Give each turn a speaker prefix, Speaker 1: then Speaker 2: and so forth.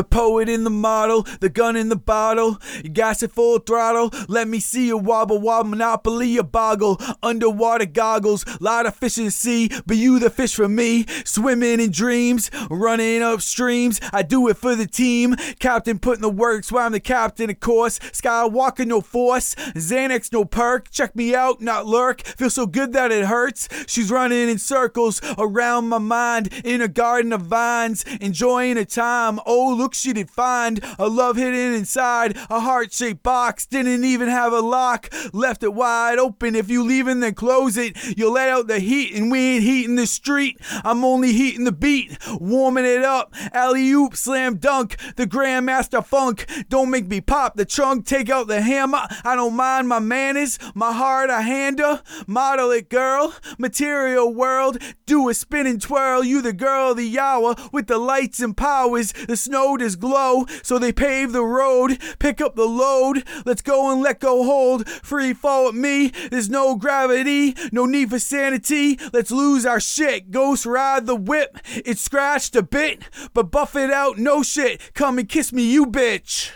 Speaker 1: The poet in the model, the gun in the bottle. You gas it full throttle. Let me see you wobble wobble, monopoly a boggle. Underwater goggles, lot of fish in the sea, but you the fish for me. Swimming in dreams, running up streams. I do it for the team. Captain putting the work, so I'm the captain, of course. Skywalker, no force. Xanax, no perk. Check me out, not lurk. Feel so good that it hurts. She's running in circles around my mind in a garden of vines, enjoying a time. Oh, look, she did find a love hidden inside a heart shaped box. Didn't even have a lock, left it wide open. If you leaving, then close it. You'll let out the heat, and we ain't heating the street. I'm only heating the beat, warming it up. Alley oop, slam dunk, the Grandmaster Funk. Don't make me pop the trunk, take out the hammer. I don't mind my manners, my heart I handle. Model it, girl. Material world, do a spin and twirl. You the girl the hour with the lights and powers. The snow does glow, so they pave the road. Pick up the load. Let's go and let go hold. Free fall with me. There's no gravity, no need for sanity. Let's lose our shit. Ghost ride the whip. It scratched a bit, but buff it out. No shit. Come and kiss me, you bitch.